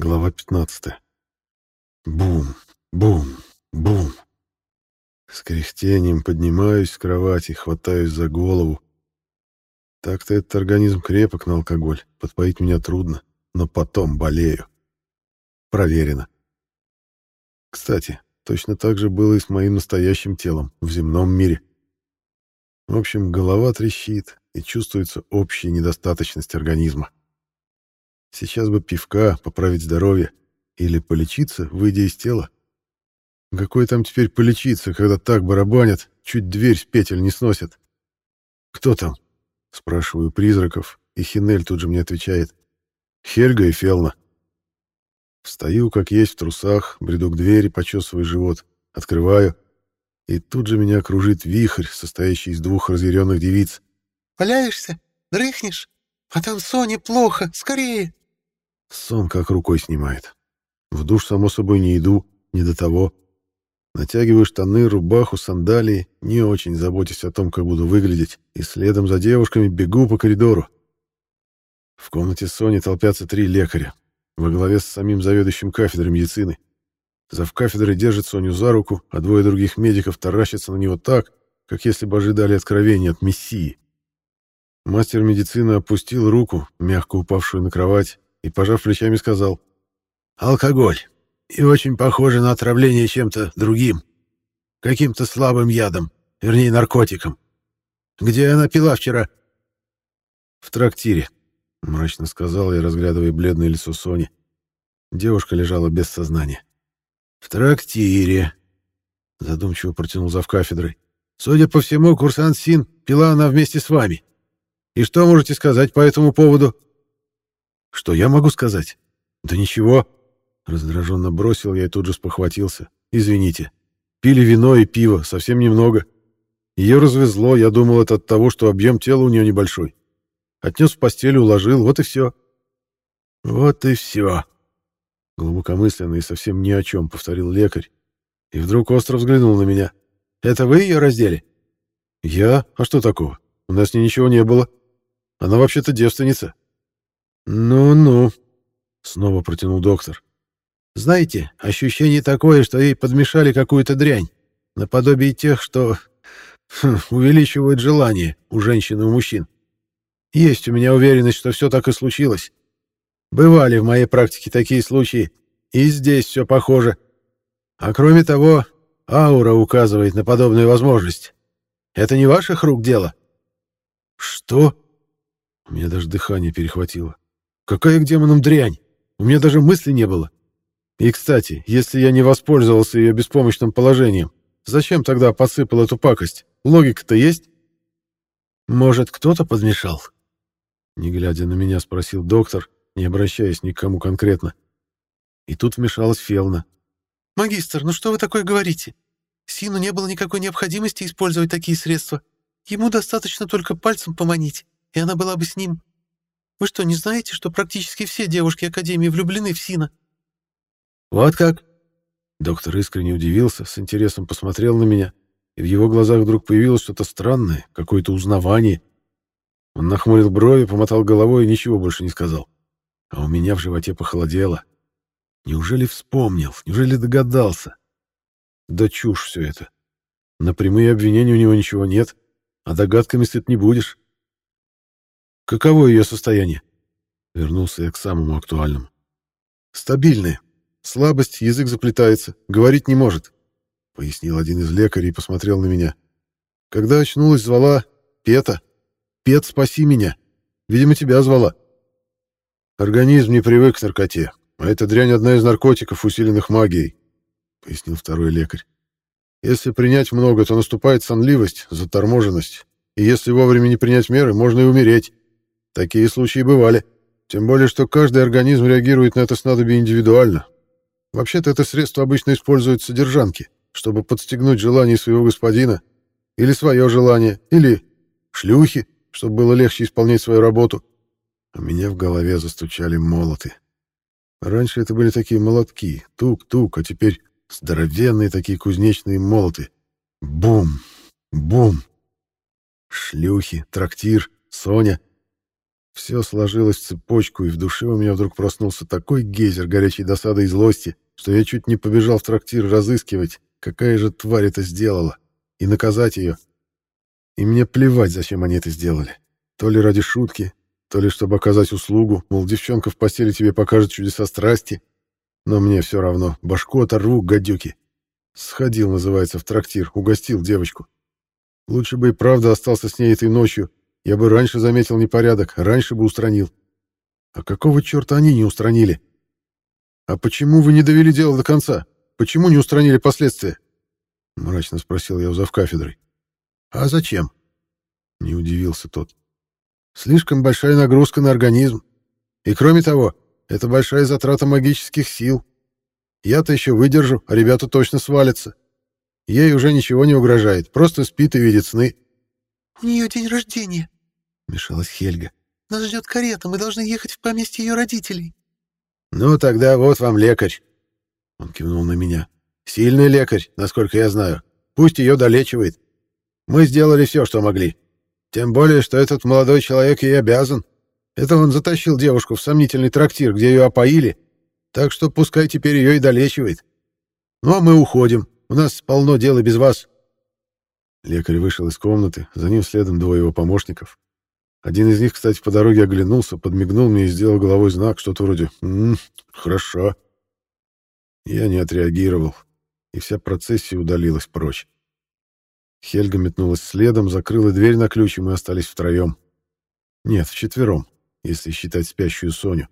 Глава 15. Бум, бум, бум. С кряхтением поднимаюсь с кровати, хватаюсь за голову. Так-то этот организм крепок на алкоголь, подпоить меня трудно, но потом болею. Проверено. Кстати, точно так же было и с моим настоящим телом в земном мире. В общем, голова трещит, и чувствуется общая недостаточность организма. Сейчас бы пивка, поправить здоровье. Или полечиться, выйдя из тела. Какой там теперь полечиться, когда так барабанят, чуть дверь с петель не сносят? «Кто там?» — спрашиваю призраков, и Хинель тут же мне отвечает. «Хельга и Фелна». Встаю, как есть, в трусах, бреду к двери, почесываю живот, открываю, и тут же меня окружит вихрь, состоящий из двух разъяренных девиц. «Валяешься? Дрыхнешь? А там Соне плохо, скорее!» Сон как рукой снимает. В душ, само собой, не иду, не до того. Натягиваю штаны, рубаху, сандалии, не очень заботясь о том, как буду выглядеть, и следом за девушками бегу по коридору. В комнате Сони толпятся три лекаря, во главе с самим заведующим кафедрой медицины. Зав кафедрой держит Соню за руку, а двое других медиков таращатся на него так, как если бы ожидали откровения от мессии. Мастер медицины опустил руку, мягко упавшую на кровать, и, пожав плечами, сказал «Алкоголь. И очень похоже на отравление чем-то другим. Каким-то слабым ядом, вернее, наркотиком. Где она пила вчера?» «В трактире», — мрачно сказал я, разглядывая бледное лицо Сони. Девушка лежала без сознания. «В трактире», — задумчиво протянул зав кафедрой. «Судя по всему, курсант Син пила она вместе с вами. И что можете сказать по этому поводу?» Что я могу сказать? Да ничего. Раздраженно бросил я и тут же спохватился. Извините. Пили вино и пиво, совсем немного. Ее развезло, я думал, это от того, что объем тела у нее небольшой. Отнес в постель, уложил, вот и все. Вот и все. Глубокомысленно и совсем ни о чем, повторил лекарь. И вдруг остро взглянул на меня. Это вы ее раздели? Я? А что такого? У нас с ней ничего не было. Она вообще-то девственница. «Ну-ну», — снова протянул доктор. «Знаете, ощущение такое, что ей подмешали какую-то дрянь, наподобие тех, что хм, увеличивают желание у женщин и у мужчин. Есть у меня уверенность, что все так и случилось. Бывали в моей практике такие случаи, и здесь все похоже. А кроме того, аура указывает на подобную возможность. Это не ваших рук дело?» «Что?» У меня даже дыхание перехватило. Какая к демонам дрянь? У меня даже мысли не было. И, кстати, если я не воспользовался ее беспомощным положением, зачем тогда подсыпал эту пакость? Логика-то есть? Может, кто-то подмешал? Не глядя на меня, спросил доктор, не обращаясь ни к кому конкретно. И тут вмешалась Фелна. «Магистр, ну что вы такое говорите? Сину не было никакой необходимости использовать такие средства. Ему достаточно только пальцем поманить, и она была бы с ним. Вы что, не знаете, что практически все девушки Академии влюблены в Сина?» «Вот как?» Доктор искренне удивился, с интересом посмотрел на меня, и в его глазах вдруг появилось что-то странное, какое-то узнавание. Он нахмурил брови, помотал головой и ничего больше не сказал. А у меня в животе похолодело. Неужели вспомнил? Неужели догадался? Да чушь все это. На прямые обвинения у него ничего нет, а догадками сыт не будешь. Каково ее состояние? Вернулся я к самому актуальному. Стабильное. Слабость, язык заплетается, говорить не может, пояснил один из лекарей и посмотрел на меня. Когда очнулась, звала Пета. Пет, спаси меня. Видимо, тебя звала. Организм не привык к наркоте, а эта дрянь одна из наркотиков, усиленных магией, пояснил второй лекарь. Если принять много, то наступает сонливость, заторможенность, и если вовремя не принять меры, можно и умереть. Такие случаи бывали. Тем более, что каждый организм реагирует на это снадобье индивидуально. Вообще-то это средство обычно используют содержанки, чтобы подстегнуть желание своего господина, или свое желание, или шлюхи, чтобы было легче исполнять свою работу. У меня в голове застучали молоты. Раньше это были такие молотки, тук-тук, а теперь здоровенные такие кузнечные молоты. Бум! Бум! Шлюхи, трактир, Соня — Все сложилось в цепочку, и в душе у меня вдруг проснулся такой гейзер горячей досады и злости, что я чуть не побежал в трактир разыскивать, какая же тварь это сделала, и наказать ее. И мне плевать, зачем они это сделали. То ли ради шутки, то ли чтобы оказать услугу, мол, девчонка в постели тебе покажет чудеса страсти. Но мне все равно, башку оторву, гадюки. Сходил, называется, в трактир, угостил девочку. Лучше бы и правда остался с ней этой ночью. Я бы раньше заметил непорядок, раньше бы устранил. А какого черта они не устранили? А почему вы не довели дело до конца? Почему не устранили последствия? Мрачно спросил я у завкафедрой. А зачем? Не удивился тот. Слишком большая нагрузка на организм. И кроме того, это большая затрата магических сил. Я-то еще выдержу, а ребята точно свалятся. Ей уже ничего не угрожает, просто спит и видит сны. — У нее день рождения, — мешалась Хельга. — Нас ждет карета, мы должны ехать в поместье ее родителей. — Ну, тогда вот вам лекарь. Он кивнул на меня. — Сильный лекарь, насколько я знаю. Пусть ее долечивает. Мы сделали все, что могли. Тем более, что этот молодой человек ей обязан. Это он затащил девушку в сомнительный трактир, где ее опоили, так что пускай теперь ее и долечивает. Ну, а мы уходим. У нас полно дел и без вас. Лекарь вышел из комнаты, за ним следом двое его помощников. Один из них, кстати, по дороге оглянулся, подмигнул мне и сделал головой знак, что-то вроде «М «Хорошо». Я не отреагировал, и вся процессия удалилась прочь. Хельга метнулась следом, закрыла дверь на ключ, и мы остались втроем. Нет, вчетвером, если считать спящую Соню.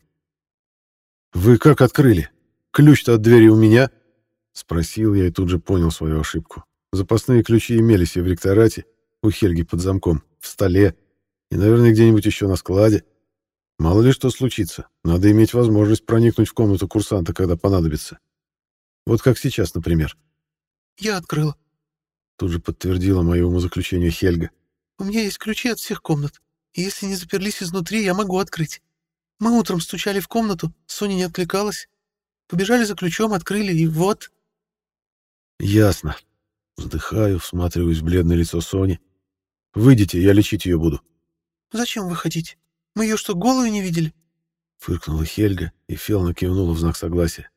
«Вы как открыли? Ключ-то от двери у меня?» Спросил я и тут же понял свою ошибку. Запасные ключи имелись и в ректорате, у Хельги под замком, в столе и, наверное, где-нибудь еще на складе. Мало ли что случится, надо иметь возможность проникнуть в комнату курсанта, когда понадобится. Вот как сейчас, например. «Я открыла», Тут же подтвердила мое умозаключение Хельга. «У меня есть ключи от всех комнат, и если не заперлись изнутри, я могу открыть. Мы утром стучали в комнату, Соня не откликалась. Побежали за ключом, открыли, и вот...» «Ясно». Вздыхаю, всматриваюсь в бледное лицо Сони. «Выйдите, я лечить ее буду». «Зачем выходить? Мы ее что, голую не видели?» Фыркнула Хельга, и Фелна кивнула в знак согласия.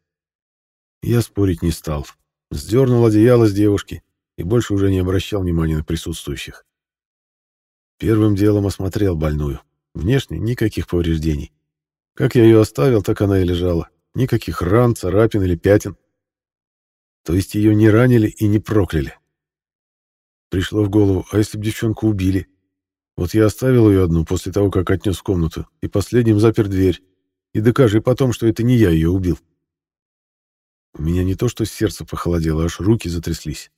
Я спорить не стал. Сдернул одеяло с девушки и больше уже не обращал внимания на присутствующих. Первым делом осмотрел больную. Внешне никаких повреждений. Как я ее оставил, так она и лежала. Никаких ран, царапин или пятен. То есть ее не ранили и не прокляли. Пришло в голову, а если бы девчонку убили? Вот я оставил ее одну после того, как отнес в комнату, и последним запер дверь. И докажи потом, что это не я ее убил. У меня не то что сердце похолодело, аж руки затряслись.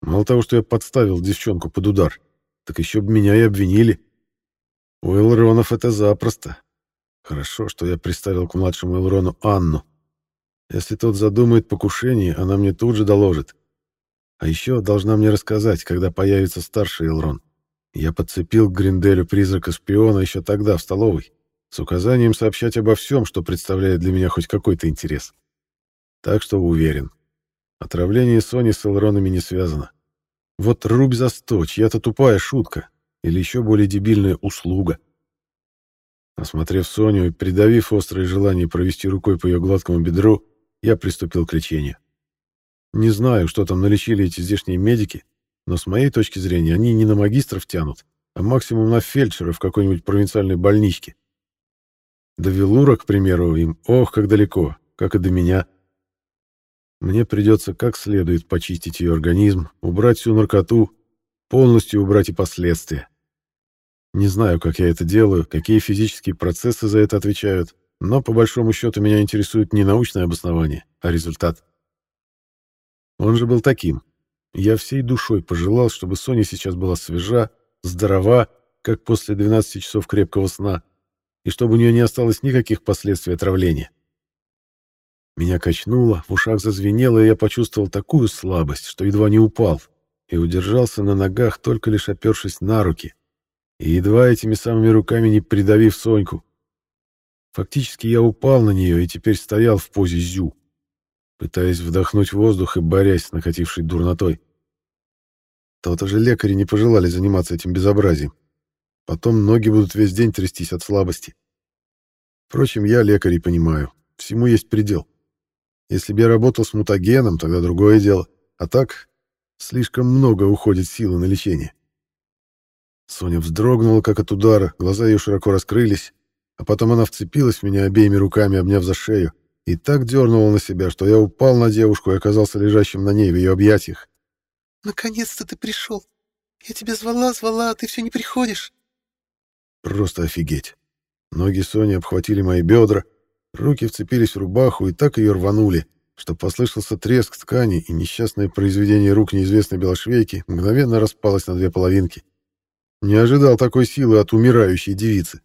Мало того, что я подставил девчонку под удар, так еще бы меня и обвинили. У Элронов это запросто. Хорошо, что я приставил к младшему Элрону Анну. Если тот задумает покушение, она мне тут же доложит. А еще должна мне рассказать, когда появится старший Элрон. Я подцепил к Гринделю призрака-шпиона еще тогда, в столовой, с указанием сообщать обо всем, что представляет для меня хоть какой-то интерес. Так что уверен, Отравление Сони с Элронами не связано. Вот рубь за сто, чья-то тупая шутка или еще более дебильная услуга. Осмотрев Соню и придавив острое желание провести рукой по ее гладкому бедру, я приступил к лечению. Не знаю, что там налечили эти здешние медики, но с моей точки зрения они не на магистров тянут, а максимум на фельдшера в какой-нибудь провинциальной больничке. До Велура, к примеру, им ох, как далеко, как и до меня — мне придется как следует почистить ее организм, убрать всю наркоту, полностью убрать и последствия. Не знаю, как я это делаю, какие физические процессы за это отвечают, но по большому счету меня интересует не научное обоснование, а результат. Он же был таким. Я всей душой пожелал, чтобы Соня сейчас была свежа, здорова, как после 12 часов крепкого сна, и чтобы у нее не осталось никаких последствий отравления. Меня качнуло, в ушах зазвенело, и я почувствовал такую слабость, что едва не упал, и удержался на ногах, только лишь опершись на руки, и едва этими самыми руками не придавив Соньку. Фактически я упал на нее и теперь стоял в позе зю, пытаясь вдохнуть воздух и борясь с накатившей дурнотой. То-то же лекари не пожелали заниматься этим безобразием. Потом ноги будут весь день трястись от слабости. Впрочем, я лекарь и понимаю. Всему есть предел. Если бы я работал с мутагеном, тогда другое дело. А так, слишком много уходит силы на лечение. Соня вздрогнула, как от удара, глаза ее широко раскрылись, а потом она вцепилась в меня обеими руками, обняв за шею, и так дернула на себя, что я упал на девушку и оказался лежащим на ней в ее объятиях. «Наконец-то ты пришел! Я тебя звала, звала, а ты все не приходишь!» Просто офигеть! Ноги Сони обхватили мои бедра, руки вцепились в рубаху и так ее рванули, что послышался треск ткани, и несчастное произведение рук неизвестной белошвейки мгновенно распалось на две половинки. Не ожидал такой силы от умирающей девицы.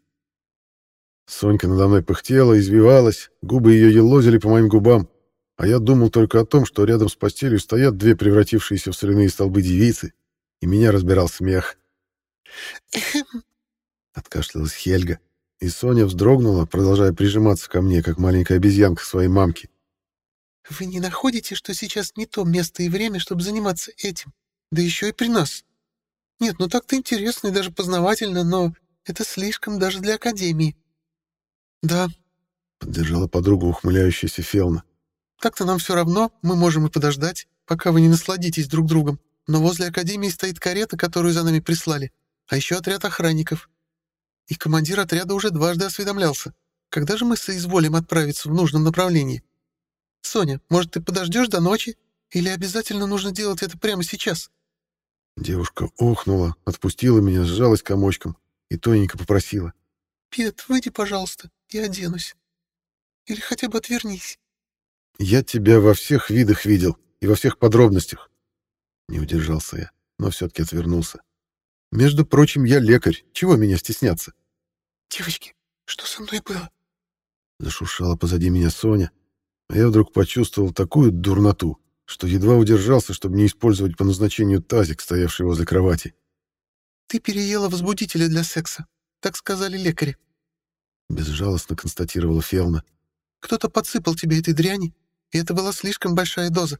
Сонька надо мной пыхтела, извивалась, губы ее елозили по моим губам, а я думал только о том, что рядом с постелью стоят две превратившиеся в соляные столбы девицы, и меня разбирал смех. Откашлялась Хельга, и Соня вздрогнула, продолжая прижиматься ко мне, как маленькая обезьянка своей мамке. «Вы не находите, что сейчас не то место и время, чтобы заниматься этим? Да еще и при нас?» Нет, ну так-то интересно и даже познавательно, но это слишком даже для Академии. Да, поддержала подруга ухмыляющаяся Фелна. Так-то нам все равно, мы можем и подождать, пока вы не насладитесь друг другом. Но возле Академии стоит карета, которую за нами прислали, а еще отряд охранников. И командир отряда уже дважды осведомлялся. Когда же мы соизволим отправиться в нужном направлении? Соня, может, ты подождешь до ночи? Или обязательно нужно делать это прямо сейчас? Девушка охнула, отпустила меня, сжалась комочком и тоненько попросила. «Пет, выйди, пожалуйста, я оденусь. Или хотя бы отвернись». «Я тебя во всех видах видел и во всех подробностях». Не удержался я, но все-таки отвернулся. «Между прочим, я лекарь. Чего меня стесняться?» «Девочки, что со мной было?» Зашуршала позади меня Соня, а я вдруг почувствовал такую дурноту, что едва удержался, чтобы не использовать по назначению тазик, стоявший возле кровати. «Ты переела возбудителя для секса», — так сказали лекари. Безжалостно констатировала Фелна. «Кто-то подсыпал тебе этой дряни, и это была слишком большая доза».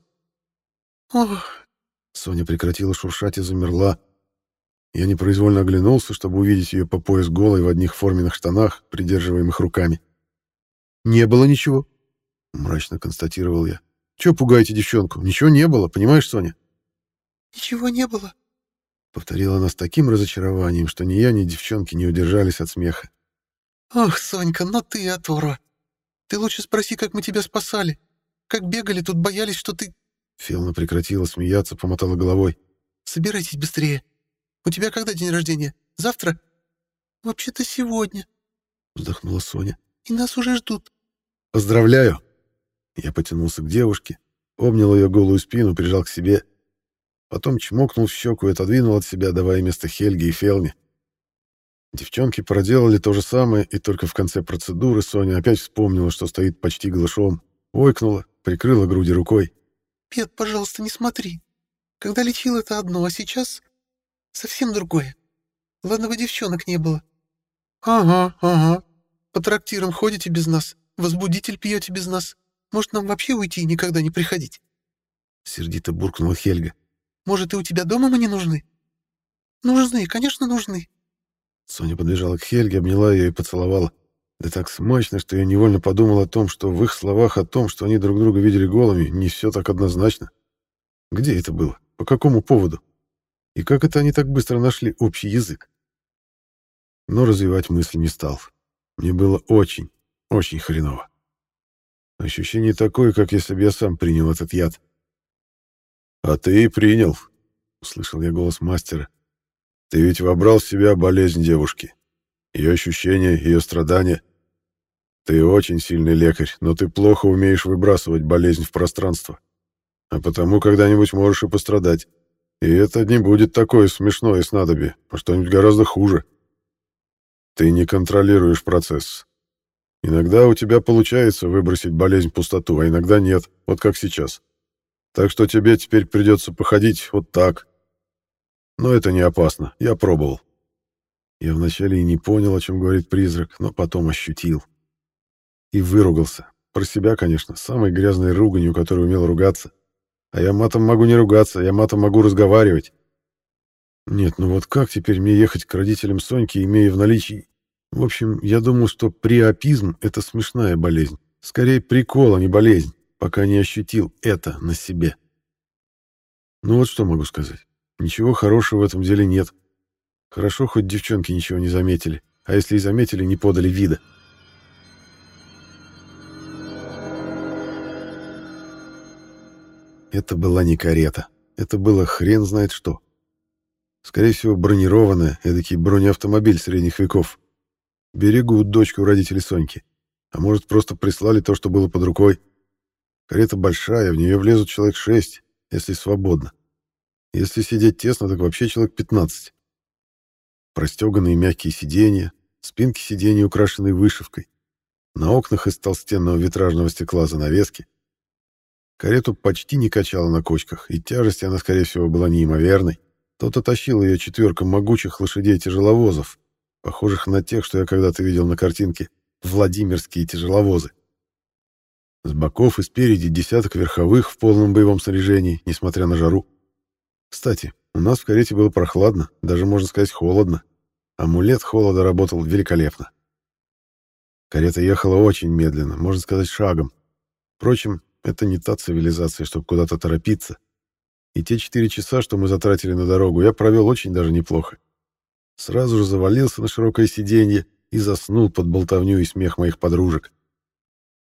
«Ох...» Соня прекратила шуршать и замерла. Я непроизвольно оглянулся, чтобы увидеть ее по пояс голой в одних форменных штанах, придерживаемых руками. «Не было ничего», — мрачно констатировал я. Чего пугаете девчонку? Ничего не было, понимаешь, Соня? Ничего не было. Повторила она с таким разочарованием, что ни я, ни девчонки не удержались от смеха. Ох, Сонька, ну ты оторва. Ты лучше спроси, как мы тебя спасали. Как бегали, тут боялись, что ты... Фелна прекратила смеяться, помотала головой. Собирайтесь быстрее. У тебя когда день рождения? Завтра? Вообще-то сегодня. Вздохнула Соня. И нас уже ждут. Поздравляю. Я потянулся к девушке, обнял ее голую спину, прижал к себе. Потом чмокнул в щеку и отодвинул от себя, давая место Хельге и Фелме. Девчонки проделали то же самое, и только в конце процедуры Соня опять вспомнила, что стоит почти глушом, ойкнула, прикрыла груди рукой. «Пет, пожалуйста, не смотри. Когда лечил это одно, а сейчас совсем другое. Ладно бы девчонок не было». «Ага, ага. По трактирам ходите без нас, возбудитель пьете без нас. Может, нам вообще уйти и никогда не приходить?» Сердито буркнула Хельга. «Может, и у тебя дома мы не нужны?» «Нужны, конечно, нужны». Соня подбежала к Хельге, обняла ее и поцеловала. Да так смачно, что я невольно подумал о том, что в их словах о том, что они друг друга видели голыми, не все так однозначно. Где это было? По какому поводу? И как это они так быстро нашли общий язык? Но развивать мысль не стал. Мне было очень, очень хреново. Ощущение такое, как если бы я сам принял этот яд. «А ты и принял», — услышал я голос мастера. «Ты ведь вобрал в себя болезнь девушки, ее ощущения, ее страдания. Ты очень сильный лекарь, но ты плохо умеешь выбрасывать болезнь в пространство. А потому когда-нибудь можешь и пострадать. И это не будет такое смешное снадобье, а что-нибудь гораздо хуже. Ты не контролируешь процесс, Иногда у тебя получается выбросить болезнь в пустоту, а иногда нет, вот как сейчас. Так что тебе теперь придется походить вот так. Но это не опасно, я пробовал. Я вначале и не понял, о чем говорит призрак, но потом ощутил. И выругался. Про себя, конечно, самой грязной руганью, которой умел ругаться. А я матом могу не ругаться, я матом могу разговаривать. Нет, ну вот как теперь мне ехать к родителям Соньки, имея в наличии... В общем, я думал, что приопизм — это смешная болезнь. Скорее прикол, а не болезнь, пока не ощутил это на себе. Ну вот что могу сказать. Ничего хорошего в этом деле нет. Хорошо, хоть девчонки ничего не заметили. А если и заметили, не подали вида. Это была не карета. Это было хрен знает что. Скорее всего, бронированная, эдакий бронеавтомобиль средних веков. Берегут дочку родителей Соньки. А может, просто прислали то, что было под рукой. Карета большая, в нее влезут человек шесть, если свободно. Если сидеть тесно, так вообще человек 15. Простеганные мягкие сиденья, спинки сидений, украшенные вышивкой. На окнах из толстенного витражного стекла занавески. Карету почти не качало на кочках, и тяжесть она, скорее всего, была неимоверной. Тащил ее четверка могучих лошадей-тяжеловозов, похожих на тех, что я когда-то видел на картинке «Владимирские тяжеловозы». С боков и спереди десяток верховых в полном боевом снаряжении, несмотря на жару. Кстати, у нас в карете было прохладно, даже, можно сказать, холодно. Амулет холода работал великолепно. Карета ехала очень медленно, можно сказать, шагом. Впрочем, это не та цивилизация, чтобы куда-то торопиться. И те четыре часа, что мы затратили на дорогу, я провел очень даже неплохо. Сразу же завалился на широкое сиденье и заснул под болтовню и смех моих подружек.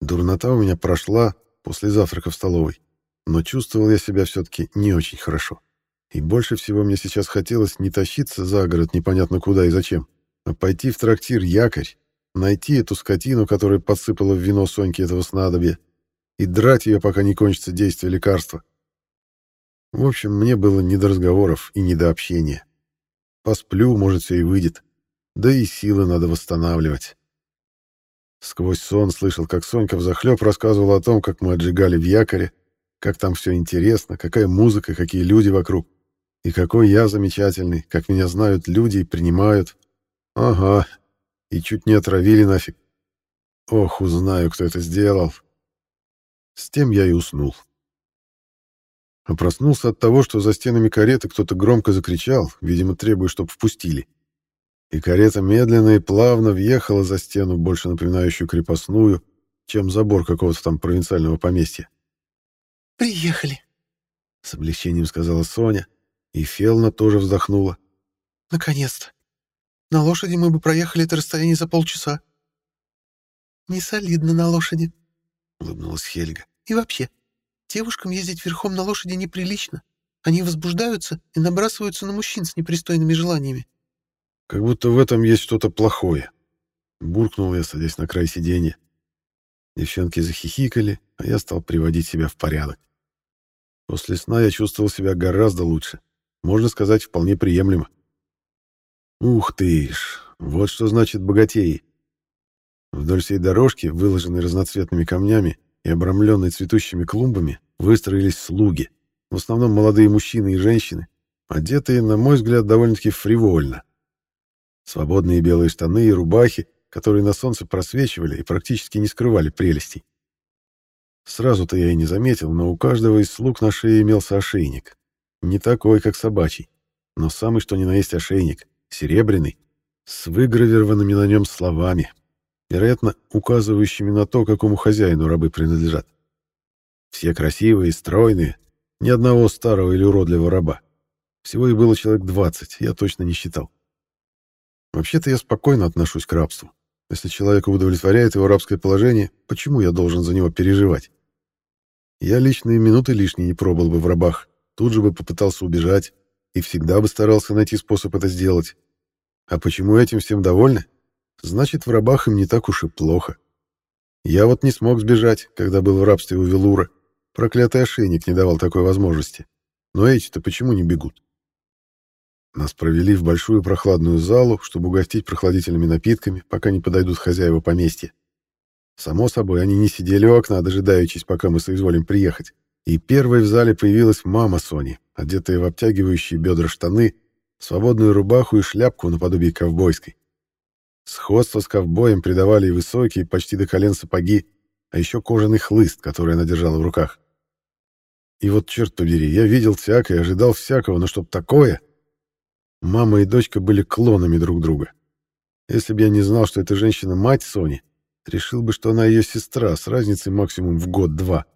Дурнота у меня прошла после завтрака в столовой, но чувствовал я себя все-таки не очень хорошо. И больше всего мне сейчас хотелось не тащиться за город непонятно куда и зачем, а пойти в трактир «Якорь», найти эту скотину, которая подсыпала в вино Соньки этого снадобья, и драть ее, пока не кончится действие лекарства. В общем, мне было не до разговоров и не до общения. Посплю, может, все и выйдет. Да и силы надо восстанавливать. Сквозь сон слышал, как Сонька взахлеб рассказывала о том, как мы отжигали в якоре, как там все интересно, какая музыка, какие люди вокруг. И какой я замечательный, как меня знают люди и принимают. Ага, и чуть не отравили нафиг. Ох, узнаю, кто это сделал. С тем я и уснул. А проснулся от того, что за стенами кареты кто-то громко закричал, видимо, требуя, чтобы впустили. И карета медленно и плавно въехала за стену, больше напоминающую крепостную, чем забор какого-то там провинциального поместья. «Приехали», — с облегчением сказала Соня, и Фелна тоже вздохнула. «Наконец-то! На лошади мы бы проехали это расстояние за полчаса». «Не солидно на лошади», — улыбнулась Хельга. «И вообще, девушкам ездить верхом на лошади неприлично. Они возбуждаются и набрасываются на мужчин с непристойными желаниями». «Как будто в этом есть что-то плохое», — буркнул я, садясь на край сиденья. Девчонки захихикали, а я стал приводить себя в порядок. После сна я чувствовал себя гораздо лучше можно сказать, вполне приемлемо. Ух ты ж, вот что значит богатеи. Вдоль всей дорожки, выложенной разноцветными камнями и обрамленной цветущими клумбами, выстроились слуги, в основном молодые мужчины и женщины, одетые, на мой взгляд, довольно-таки фривольно. Свободные белые штаны и рубахи, которые на солнце просвечивали и практически не скрывали прелестей. Сразу-то я и не заметил, но у каждого из слуг на шее имелся ошейник. Не такой, как собачий, но самый что ни на есть ошейник, серебряный, с выгравированными на нем словами, вероятно, указывающими на то, какому хозяину рабы принадлежат. Все красивые, стройные, ни одного старого или уродливого раба. Всего их было человек 20, я точно не считал. Вообще-то я спокойно отношусь к рабству. Если человека удовлетворяет его рабское положение, почему я должен за него переживать? Я лично и минуты лишней не пробовал бы в рабах, тут же бы попытался убежать и всегда бы старался найти способ это сделать. А почему этим всем довольны? Значит, в рабах им не так уж и плохо. Я вот не смог сбежать, когда был в рабстве у Велура. Проклятый ошейник не давал такой возможности. Но эти-то почему не бегут? Нас провели в большую прохладную залу, чтобы угостить прохладительными напитками, пока не подойдут хозяева поместья. Само собой, они не сидели у окна, дожидаючись, пока мы соизволим приехать. И первой в зале появилась мама Сони, одетая в обтягивающие бедра штаны, свободную рубаху и шляпку наподобие ковбойской. Сходство с ковбоем придавали и высокие, почти до колен сапоги, а еще кожаный хлыст, который она держала в руках. И вот, черт побери, я видел всякое, ожидал всякого, но чтоб такое... Мама и дочка были клонами друг друга. Если бы я не знал, что эта женщина мать Сони, решил бы, что она ее сестра с разницей максимум в год-два.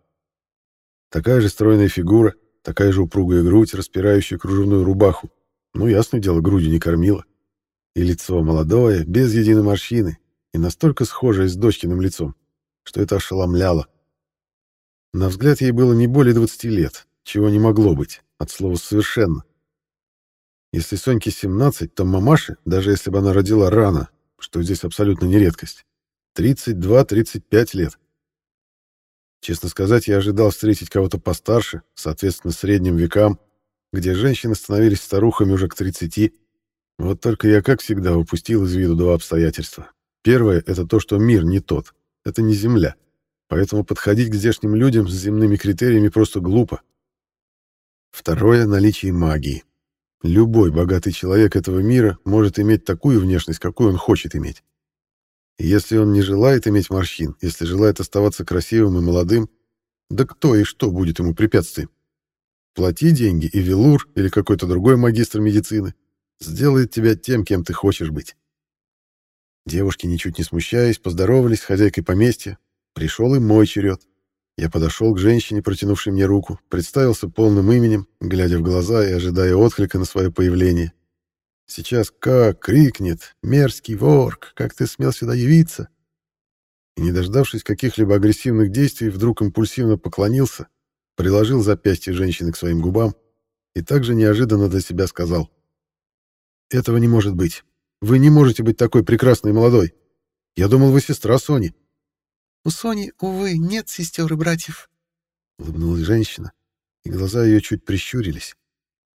Такая же стройная фигура, такая же упругая грудь, распирающая кружевную рубаху. Ну, ясное дело, грудью не кормила. И лицо молодое, без единой морщины, и настолько схожее с дочкиным лицом, что это ошеломляло. На взгляд ей было не более 20 лет, чего не могло быть, от слова «совершенно». Если Соньке 17, то мамаше, даже если бы она родила рано, что здесь абсолютно не редкость, 32-35 лет. Честно сказать, я ожидал встретить кого-то постарше, соответственно, средним векам, где женщины становились старухами уже к 30. Вот только я, как всегда, упустил из виду два обстоятельства. Первое — это то, что мир не тот. Это не Земля. Поэтому подходить к здешним людям с земными критериями просто глупо. Второе — наличие магии. Любой богатый человек этого мира может иметь такую внешность, какую он хочет иметь. И если он не желает иметь морщин, если желает оставаться красивым и молодым, да кто и что будет ему препятствием? Плати деньги, и Велур или какой-то другой магистр медицины сделает тебя тем, кем ты хочешь быть. Девушки, ничуть не смущаясь, поздоровались с хозяйкой поместья. Пришел и мой черед. Я подошел к женщине, протянувшей мне руку, представился полным именем, глядя в глаза и ожидая отклика на свое появление. Сейчас как крикнет «Мерзкий ворк! Как ты смел сюда явиться?» И, не дождавшись каких-либо агрессивных действий, вдруг импульсивно поклонился, приложил запястье женщины к своим губам и также неожиданно для себя сказал «Этого не может быть. Вы не можете быть такой прекрасной молодой. Я думал, вы сестра Сони». «У Сони, увы, нет сестер и братьев», — улыбнулась женщина, и глаза ее чуть прищурились.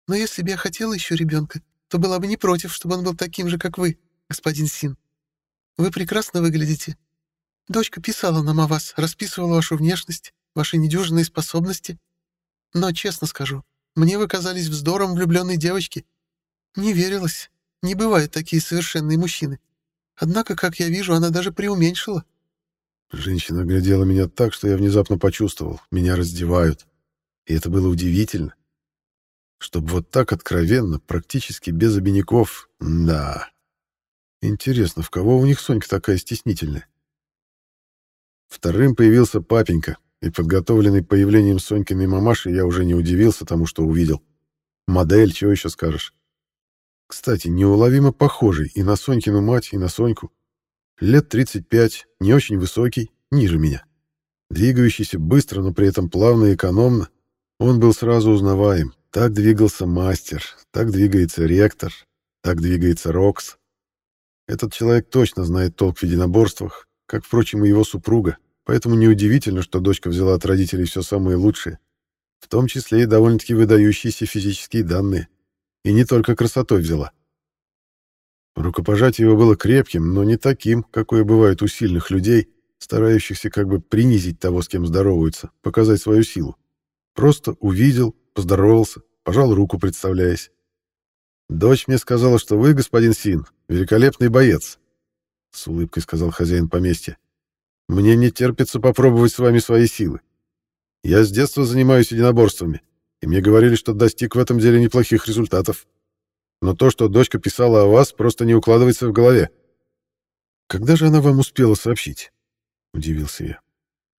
«Но если бы я хотела еще ребенка, то была бы не против, чтобы он был таким же, как вы, господин Син. Вы прекрасно выглядите. Дочка писала нам о вас, расписывала вашу внешность, ваши недюжинные способности. Но, честно скажу, мне вы казались вздором влюбленной девочки. Не верилось. Не бывают такие совершенные мужчины. Однако, как я вижу, она даже преуменьшила. Женщина глядела меня так, что я внезапно почувствовал. Меня раздевают. И это было удивительно. Чтобы вот так откровенно, практически без обиняков. Да. Интересно, в кого у них Сонька такая стеснительная? Вторым появился папенька, и подготовленный появлением Сонькиной мамаши я уже не удивился тому, что увидел. Модель, чего еще скажешь? Кстати, неуловимо похожий и на Сонькину мать, и на Соньку. Лет 35, не очень высокий, ниже меня. Двигающийся быстро, но при этом плавно и экономно, он был сразу узнаваем. Так двигался мастер, так двигается ректор, так двигается Рокс. Этот человек точно знает толк в единоборствах, как, впрочем, и его супруга, поэтому неудивительно, что дочка взяла от родителей все самое лучшее, в том числе и довольно-таки выдающиеся физические данные. И не только красотой взяла. Рукопожатие его было крепким, но не таким, какое бывает у сильных людей, старающихся как бы принизить того, с кем здороваются, показать свою силу. Просто увидел, поздоровался, пожал руку, представляясь. «Дочь мне сказала, что вы, господин Син, великолепный боец», — с улыбкой сказал хозяин поместья. «Мне не терпится попробовать с вами свои силы. Я с детства занимаюсь единоборствами, и мне говорили, что достиг в этом деле неплохих результатов но то, что дочка писала о вас, просто не укладывается в голове. Когда же она вам успела сообщить? Удивился я.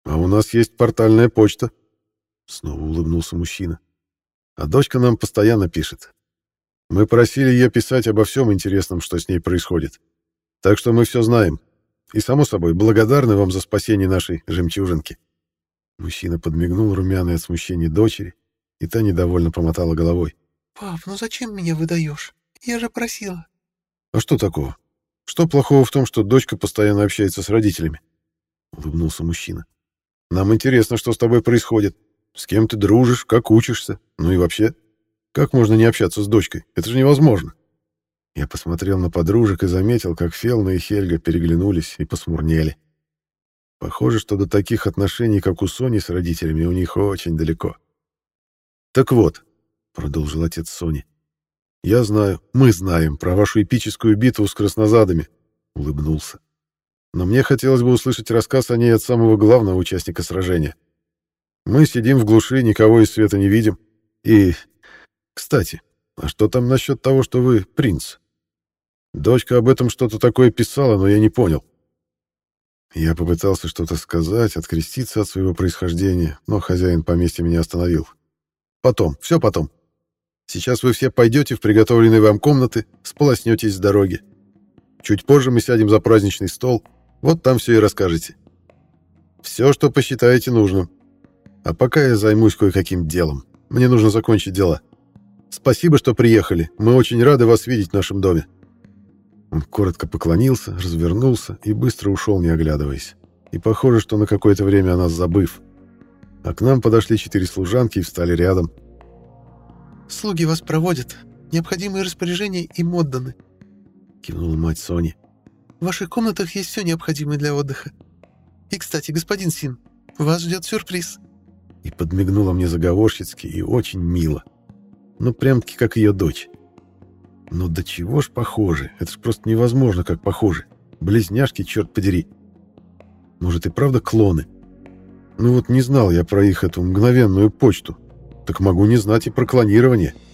А у нас есть портальная почта. Снова улыбнулся мужчина. А дочка нам постоянно пишет. Мы просили ее писать обо всем интересном, что с ней происходит. Так что мы все знаем. И, само собой, благодарны вам за спасение нашей жемчужинки. Мужчина подмигнул румяной от смущения дочери, и та недовольно помотала головой. «Пап, ну зачем меня выдаешь? Я же просила». «А что такого? Что плохого в том, что дочка постоянно общается с родителями?» Улыбнулся мужчина. «Нам интересно, что с тобой происходит. С кем ты дружишь, как учишься, ну и вообще. Как можно не общаться с дочкой? Это же невозможно». Я посмотрел на подружек и заметил, как Фелна и Хельга переглянулись и посмурнели. Похоже, что до таких отношений, как у Сони с родителями, у них очень далеко. «Так вот», — продолжил отец Сони. «Я знаю, мы знаем про вашу эпическую битву с краснозадами», — улыбнулся. «Но мне хотелось бы услышать рассказ о ней от самого главного участника сражения. Мы сидим в глуши, никого из света не видим. И, кстати, А что там насчет того, что вы принц? Дочка об этом что-то такое писала, но я не понял. Я попытался что-то сказать, откреститься от своего происхождения, но хозяин поместья меня остановил. Потом, все потом. Сейчас вы все пойдете в приготовленные вам комнаты, сполоснетесь с дороги. Чуть позже мы сядем за праздничный стол, вот там все и расскажете. Все, что посчитаете нужным. А пока я займусь кое-каким делом. Мне нужно закончить дела. Спасибо, что приехали. Мы очень рады вас видеть в нашем доме. Он коротко поклонился, развернулся и быстро ушел, не оглядываясь. И похоже, что на какое-то время о нас забыв. А к нам подошли четыре служанки и встали рядом. «Слуги вас проводят. Необходимые распоряжения им отданы», — кивнула мать Сони. «В ваших комнатах есть все необходимое для отдыха. И, кстати, господин Син, вас ждет сюрприз». И подмигнула мне заговорщицки и очень мило. Ну, прям-таки как ее дочь. Ну до чего ж похожи? Это ж просто невозможно, как похожи. Близняшки, черт подери. Может и правда клоны? Ну вот не знал я про их эту мгновенную почту. Так могу не знать и про клонирование. —